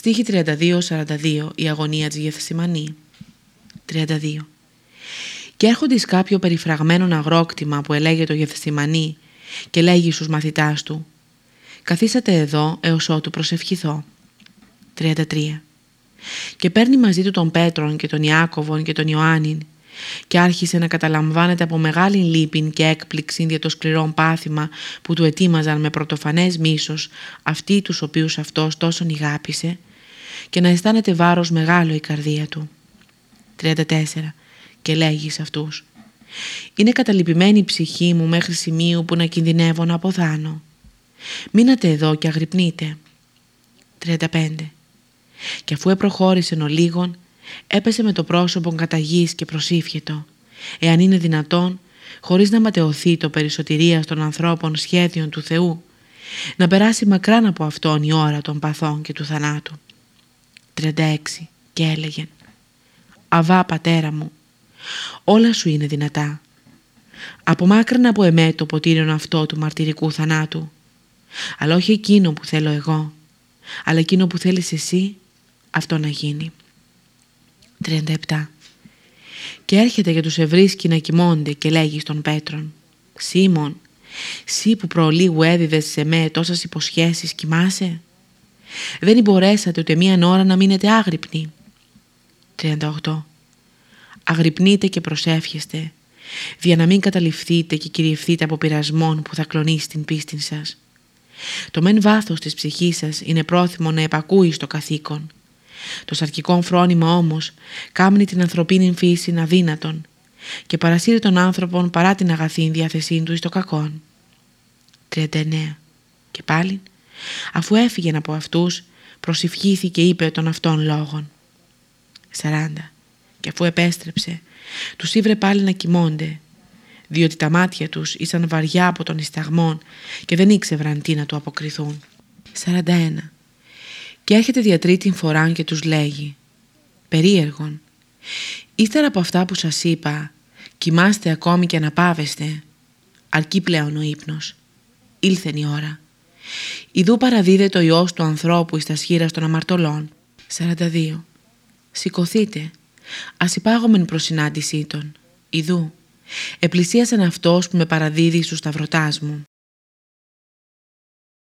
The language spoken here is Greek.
Στίχη 32-42 η αγωνία της Γεθσιμανή. 32. Και έρχονται εις κάποιο περιφραγμένο αγρόκτημα που ελέγε το Γεθσιμανή και λέγει στους μαθητάς του «Καθίσατε εδώ έως ότου προσευχηθώ». 33. Και παίρνει μαζί του τον Πέτρον και τον Ιάκωβον και τον Ιωάννην και άρχισε να καταλαμβάνεται από μεγάλη λύπη και έκπληξη για το σκληρό πάθημα που του ετοίμαζαν με πρωτοφανές μίσος αυτοί τους οποίους αυτός τόσον ηγάπησε και να αισθάνεται βάρος μεγάλο η καρδία του. 34. Και λέγει σε αυτούς «Είναι καταλυπημένη η ψυχή μου μέχρι σημείου που να κινδυνεύω να αποθάνω. Μείνατε εδώ και αγρυπνείτε». 35. Και αφού επροχώρησε ο λίγον, έπεσε με το πρόσωπο κατά γης και προσήφιετο, εάν είναι δυνατόν, χωρίς να ματαιωθεί το περισσοτηρίας των ανθρώπων σχέδιων του Θεού, να περάσει μακράν από αυτόν η ώρα των παθών και του θανάτου. 36 και έλεγε «Αβά πατέρα μου, όλα σου είναι δυνατά. Απομάκρυνα από εμέ το ποτήριον αυτό του μαρτυρικού θανάτου, αλλά όχι εκείνο που θέλω εγώ, αλλά εκείνο που θέλεις εσύ, αυτό να γίνει». 37. Και έρχεται για τους ευρίσκει να κοιμώνται και λέγει στον Πέτρον «Σίμων, σύ που προλίγου έδιδες σε με τόσες υποσχέσεις κοιμάσαι; Δεν μπορέσατε ούτε μία ώρα να μείνετε άγρυπνοι». 38. Αγρυπνείτε και προσεύχεστε, για να μην καταληφθείτε και κυριευθείτε από πειρασμόν που θα κλονίσει την πίστη σας. Το μεν βάθος της ψυχής σας είναι πρόθυμο να επακούει στο καθήκον, το σαρκικό φρόνημα όμως κάμνει την ανθρωπίνη φύση αδύνατον και παρασύρει τον άνθρωπον παρά την αγαθή διάθεσή του εις το κακόν. 39. Και πάλι, αφού έφυγε από αυτούς, προσευχήθηκε είπε των αυτών λόγων. 40. Και αφού επέστρεψε, τους ήβρε πάλι να κοιμώνται, διότι τα μάτια τους ήσαν βαριά από τον ισταγμόν και δεν ήξευραν τι να του αποκριθούν. 41 και έρχεται δια τρίτη φορά και τους λέγει «Περίεργον, ύστερα από αυτά που σας είπα, κοιμάστε ακόμη και αναπάβεστε, αρκεί πλέον ο ύπνος. Ήλθεν η ώρα. Ιδού παραδίδεται ο Υιός του ανθρώπου εις τα σχήρα των αμαρτωλών. 42. Σηκωθείτε, ας υπάγομεν προς συνάντησή των. Ιδού, επλησίασαν αυτός που με παραδίδει στους σταυρωτάς μου.